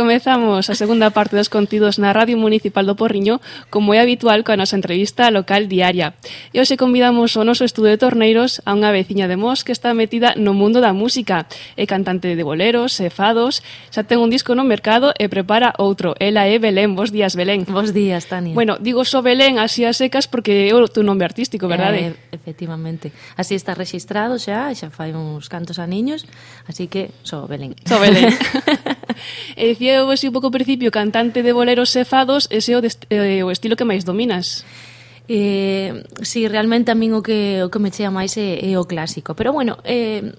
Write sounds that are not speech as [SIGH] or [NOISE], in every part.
Comezamos a segunda parte dos contidos na Radio Municipal do Porriño, como é habitual coa nosa entrevista local diaria. E hoxe convidamos ao noso estudo de torneiros a unha veciña de Mos que está metida no mundo da música. É cantante de boleros, e fados, xa ten un disco no mercado e prepara outro. Ela é Belén. Bos días, Belén. Bos días, Tania. Bueno, digo só Belén así a secas porque é o teu nome artístico, verdade? Eh, efectivamente. Así está registrado xa, xa fai uns cantos aniños, así que só Belén. Só Belén. [LAUGHS] e dicía dicía eu así un pouco ao principio, cantante de boleros e fados, ese é o, eh, o estilo que máis dominas. Eh, si, sí, realmente a min o que, o que me chea máis é, é o clásico. Pero bueno, eh,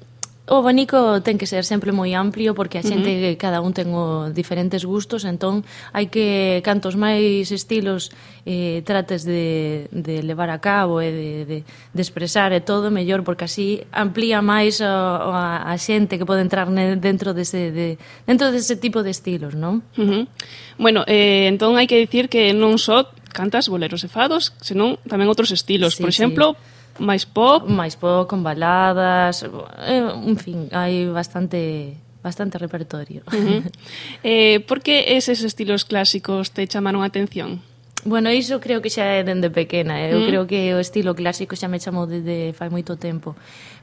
O abanico ten que ser sempre moi amplio porque a xente, uh -huh. cada un ten o diferentes gustos, entón hai que cantos máis estilos eh, trates de, de levar a cabo e de, de, de expresar e todo mellor porque así amplía máis a, a, a xente que pode entrar dentro dese de, dentro dese tipo de estilos, non? Uh -huh. Bueno, eh, entón hai que dicir que non só cantas boleros e fados, senón tamén outros estilos, sí, por exemplo, sí máis pop, máis pop con baladas, eh, en fin, hai bastante bastante repertorio. Uh [LAUGHS] -huh. eh, por que eses estilos clásicos te chamaron a atención? Bueno, iso creo que xa é dende pequena. Eh? Eu mm. creo que o estilo clásico xa me chamou desde fai moito tempo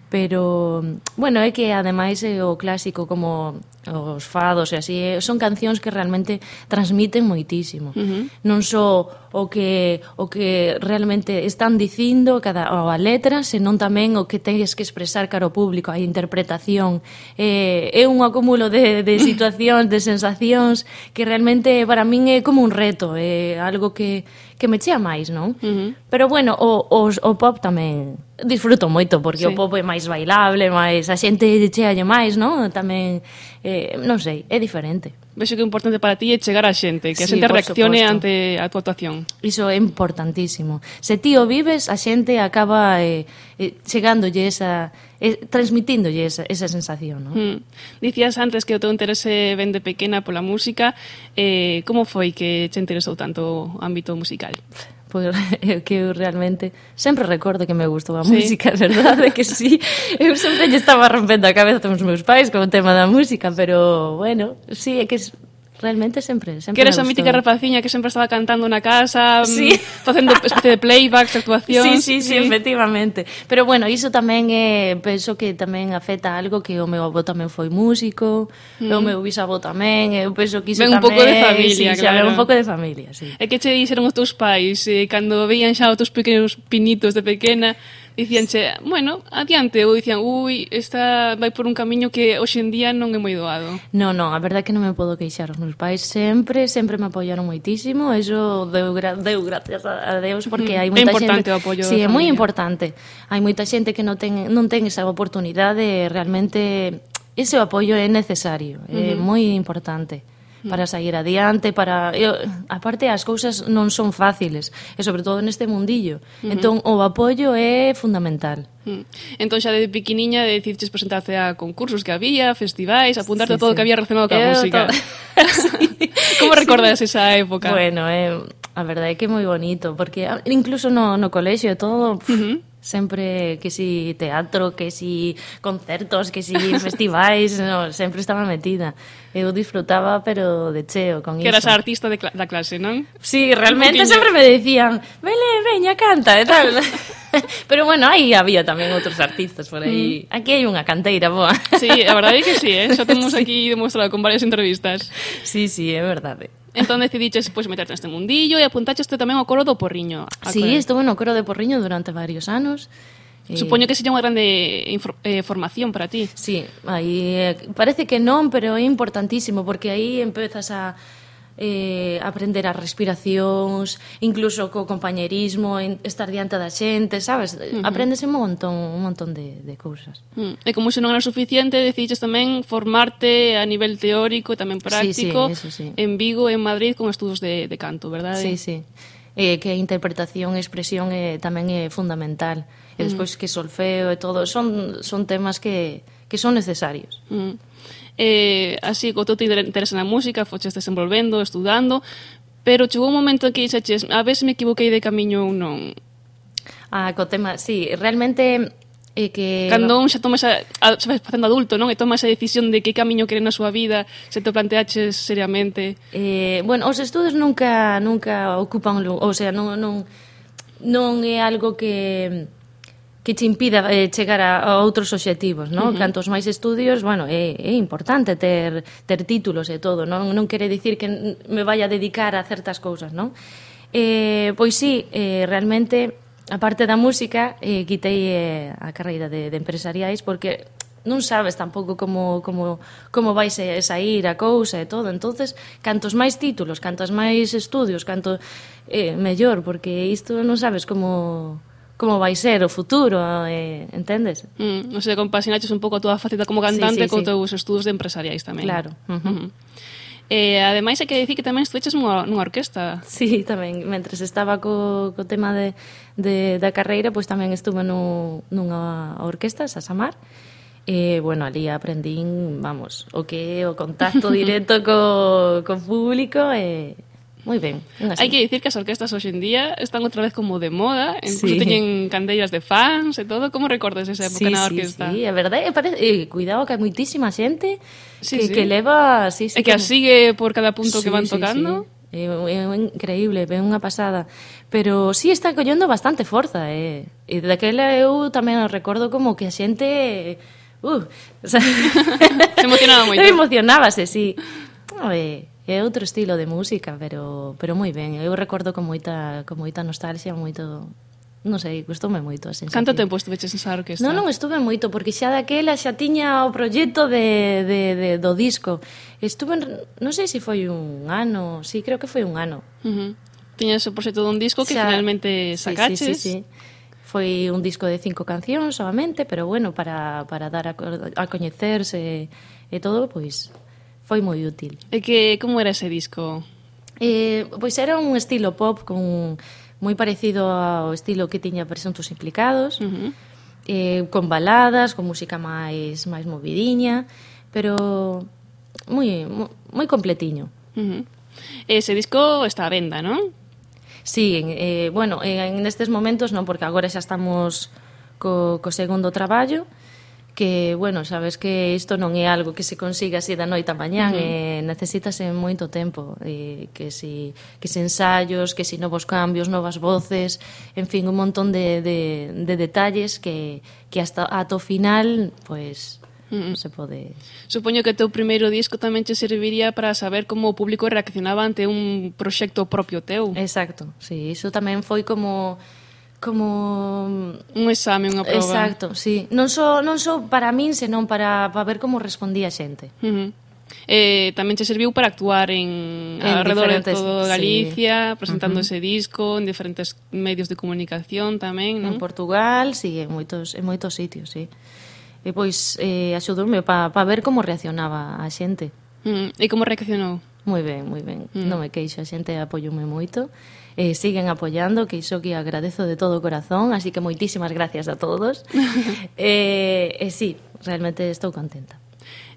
pero bueno, é que ademais é o clásico como os fados e así, eh, son cancións que realmente transmiten moitísimo. Uh -huh. Non só o que o que realmente están dicindo cada a letra, senón tamén o que tens que expresar cara ao público, a interpretación. Eh, é un acúmulo de de [LAUGHS] situacións, de sensacións que realmente para min é como un reto, é algo que que me chea máis, non? Uh -huh. Pero bueno, o, o, o pop tamén disfruto moito porque sí. o pop é máis bailable, máis a xente chealle máis, non? Tamén eh, non sei, é diferente vexo que é importante para ti é chegar á xente, que a sí, xente reaccione supuesto. ante a túa actuación. Iso é importantísimo. Se ti o vives, a xente acaba eh, eh, chegándolle esa eh, transmitíndolle esa, esa sensación, non? Hmm. Dicías antes que o teu interese ven de pequena pola música, eh, como foi que che interesou tanto o ámbito musical? pois é [LAUGHS] que eu realmente sempre recordo que me gustou a sí. música, é verdade que sí. [LAUGHS] Eu sempre lle estaba rompendo a cabeza dos meus pais con o tema da música, pero bueno, sí, é que Realmente sempre, sempre Que era esa mítica rapaciña que sempre estaba cantando na casa, mm, sí. [LAUGHS] facendo especie de playbacks, actuacións. Sí, sí, sí, sí, efectivamente. Pero bueno, iso tamén é, penso que tamén afecta algo que o meu avó tamén foi músico, mm. o meu bisavó tamén, eu penso que iso ven tamén... un pouco de familia, sí, claro. Un pouco de familia, sí. E que che dixeron os teus pais eh, cando veían xa os teus pequenos pinitos de pequena, dicíanche, bueno, adiante, ou dicían, ui, esta vai por un camiño que hoxe en día non é moi doado. Non, non, a verdade é que non me podo queixar. Os meus pais sempre, sempre me apoiaron moitísimo, eso deu, gra deu gracias a Deus, porque mm, hai moita xente... É importante xente... o apoio Sí, é moi importante. Hai moita xente que non ten, non ten esa oportunidade, realmente ese apoio é necesario, é uh -huh. moi importante. Mm. para sair adiante, para eu, aparte as cousas non son fáciles, e sobre todo neste mundillo. Uh -huh. Entón o apoio é fundamental. Uh -huh. Entón xa de pequeniña decidiste presentarse a concursos que había, festivais, apuntarte sí, a todo o sí. que había relacionado coa eh, música. [LAUGHS] Sí. Como [LAUGHS] recordas sí. esa época? Bueno, eh, a verdade é que é moi bonito, porque incluso no, no colexio todo... Uh -huh Sempre que si teatro, que si concertos, que si [LAUGHS] festivais, no, sempre estaba metida. Eu disfrutaba, pero de cheo con que iso. Que eras a artista de cl da clase, non? Sí, realmente sempre me decían, vele, veña, canta, e tal. [LAUGHS] pero bueno, aí había tamén outros artistas por aí. Mm. Aquí hai unha canteira boa. sí, a verdade é que sí, eh? xa temos [LAUGHS] sí. aquí demostrado con varias entrevistas. Sí, sí, é verdade. Entón decidiches pois pues, meterte neste mundillo e apuntaches tamén ao coro do Porriño. Si, sí, estuve no coro de Porriño durante varios anos. Eh, Supoño que sería unha grande eh, formación para ti. Sí, aí eh, parece que non, pero é importantísimo porque aí empezas a eh, aprender as respiracións, incluso co compañerismo, en estar diante da xente, sabes? Uh -huh. Aprendese un montón, un montón de, de cousas. Uh -huh. E como se non era suficiente, decidiches tamén formarte a nivel teórico e tamén práctico sí, sí, eso, sí. en Vigo en Madrid con estudos de, de canto, verdade? Sí, sí. Eh, que a interpretación e expresión eh, tamén é fundamental. E mm. despois que solfeo e todo, son, son temas que, que son necesarios. Mm. Eh, así que todo te interesa na música, foches desenvolvendo, estudando, pero chegou un momento en que dixaches, a ver se me equivoquei de camiño ou non. Ah, co tema, sí, realmente e que cando un xa toma esa, a, xa vas facendo adulto, non? E toma esa decisión de que camiño quere na súa vida, se te planteaches seriamente. Eh, bueno, os estudos nunca nunca ocupan, o sea, non non non é algo que que te impida eh, chegar a, a outros obxectivos, non? Uh -huh. Cantos máis estudios, bueno, é, é importante ter, ter títulos e todo, non? Non quere dicir que me vaya a dedicar a certas cousas, non? Eh, pois sí, eh, realmente, a parte da música, eh, quitei eh, a carreira de, de empresariais porque non sabes tampouco como, como, como vai se eh, sair a cousa e todo. entonces cantos máis títulos, cantos máis estudios, canto eh, mellor, porque isto non sabes como como vai ser o futuro, eh, entendes? Mm, o sea, compaxinaches un pouco a túa faceta como cantante sí, sí, co sí. teus estudos de empresariais tamén. Claro. Uh -huh. Uh -huh. Eh, ademais, hai que dicir que tamén estuveches nunha, nunha orquesta. Sí, tamén. Mentres estaba co, co tema de, de, da carreira, pois tamén estuve nu, nunha orquesta, Sasamar. E, eh, bueno, ali aprendín, vamos, o que o contacto [LAUGHS] directo co, co público e, eh, moi ben. Hai que dicir que as orquestas hoxe en día están outra vez como de moda, incluso sí. teñen candeiras de fans e todo. Como recordas esa época sí, na orquesta? Sí, sí, é verdade. E parece, e, eh, cuidado que hai moitísima xente sí, que, sí. que leva... Sí, sí, e que como... sigue por cada punto sí, que van sí, tocando. Sí, sí. É, é increíble, é unha pasada. Pero sí está collendo bastante forza, eh. E daquela eu tamén recordo como que a xente... Uh, [LAUGHS] o sea, [LAUGHS] se emocionaba [LAUGHS] moito. Emocionábase, sí. A ver, É outro estilo de música, pero pero moi ben. Eu recordo con moita con moita nostalgia, moito non sei, gustoume moito a sensación. Canto tempo estuveches nesa orquesta? Non, non estuve moito, porque xa daquela xa tiña o proxecto de, de, de, do disco. Estuve, en, non sei se foi un ano, sí, creo que foi un ano. Uh -huh. Tiñas o proxecto dun disco que xa, finalmente sacaches. Sí, sí, sí, sí. Foi un disco de cinco cancións solamente, pero bueno, para, para dar a, a coñecerse e todo, pois foi moi útil. E que como era ese disco? Eh, pois era un estilo pop con moi parecido ao estilo que tiña Presuntos Implicados, uh -huh. eh, con baladas, con música máis máis movidiña, pero moi moi completiño. Uh -huh. Ese disco está a venda, non? Sí, eh, bueno, en, estes momentos non, porque agora xa estamos co, co segundo traballo, que, bueno, sabes que isto non é algo que se consiga así da noite a mañán, uh -huh. eh, necesitase moito tempo, eh, que si que se ensaios, que si novos cambios, novas voces, en fin, un montón de, de, de detalles que, que hasta ato final, pois, pues, Mm. se pode... Supoño que o teu primeiro disco tamén che serviría para saber como o público reaccionaba ante un proxecto propio teu. Exacto, sí, iso tamén foi como como un exame, unha proba. Exacto, sí. Non só so, non só so para min, senón para para ver como respondía a xente. Uh -huh. Eh, tamén che serviu para actuar en, en alrededor de todo Galicia, sí. presentando uh -huh. ese disco en diferentes medios de comunicación tamén, non? En Portugal, sí, en moitos en moitos sitios, sí. E pois eh axudoume para pa ver como reaccionaba a xente. Uh -huh. E como reaccionou? Moi ben, moi ben. Mm. Non me queixo, a xente apoioume moito. Eh, siguen apoiando, que iso que agradezo de todo o corazón, así que moitísimas gracias a todos. [LAUGHS] eh, eh, sí, realmente estou contenta.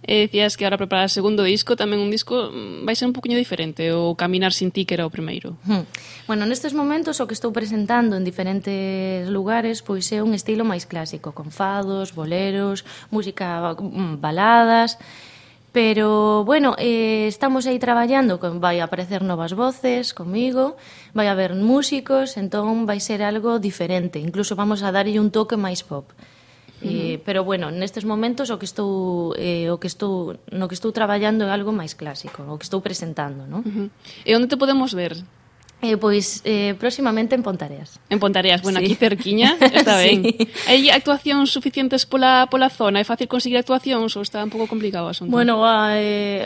E eh, decías que ahora preparas o segundo disco, tamén un disco mm, vai ser un poquinho diferente, o Caminar sin ti que era o primeiro. Hmm. Bueno, nestes momentos o que estou presentando en diferentes lugares pois é un estilo máis clásico, con fados, boleros, música mm, baladas, Pero, bueno, eh, estamos aí traballando, con, vai aparecer novas voces comigo, vai haber músicos, entón vai ser algo diferente. Incluso vamos a darlle un toque máis pop. Eh, pero bueno, nestes momentos o que estou eh, o que estou no que estou traballando é algo máis clásico, o que estou presentando, ¿no? Uh -huh. E onde te podemos ver? Eh, pois eh, próximamente en Pontareas. En Pontareas, bueno, sí. aquí cerquiña, está [LAUGHS] ben. sí. Hai actuacións suficientes pola pola zona? É fácil conseguir actuacións ou está un pouco complicado o asunto? Bueno, eh,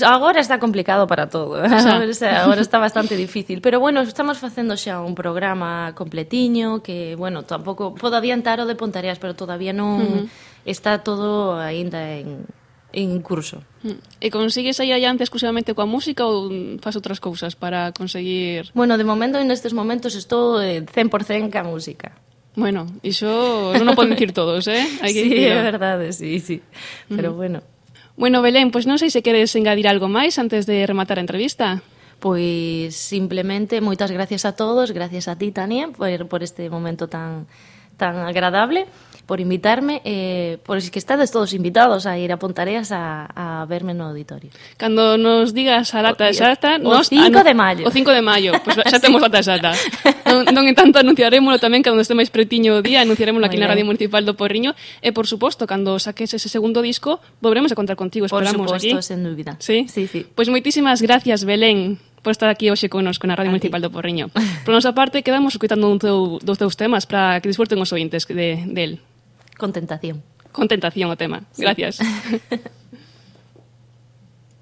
agora está complicado para todo. [LAUGHS] Xa. o sea, agora está bastante difícil, pero bueno, estamos facendo xa un programa completiño que, bueno, tampouco podo adiantar o de Pontareas, pero todavía non uh -huh. está todo aínda en en curso. Hmm. E consigues aí allante exclusivamente coa música ou faz outras cousas para conseguir... Bueno, de momento, nestes momentos, estou eh, 100% ca música. Bueno, iso non o poden dicir todos, eh? [LAUGHS] Hai que sí, dicir. é verdade, sí, sí. Pero uh -huh. bueno. Bueno, Belén, pois pues non sei se queres engadir algo máis antes de rematar a entrevista. Pois simplemente moitas gracias a todos, gracias a ti, Tania, por, por este momento tan, tan agradable por invitarme, eh, por si que estades todos invitados a ir a Pontareas a, a verme no auditorio. Cando nos digas a data exacta... O, nos, 5 de maio. O 5 de maio, pois pues, [LAUGHS] xa temos data exacta. Non, non entanto anunciaremoslo tamén cando este máis pretiño o día, anunciaremoslo aquí Muy na Radio Municipal do Porriño, e por suposto, cando saques ese segundo disco, volveremos a contar contigo, esperamos por suposto, aquí. sen dúbida. Sí? Sí, sí. Pois pues moitísimas gracias, Belén, por estar aquí hoxe conosco na Radio a Municipal ti. do Porriño. Por nosa parte, quedamos escutando un teu, dos teus temas para que disfruten os ointes de, del. De Con tentación. Con tentación o tema. Gracias. [LAUGHS]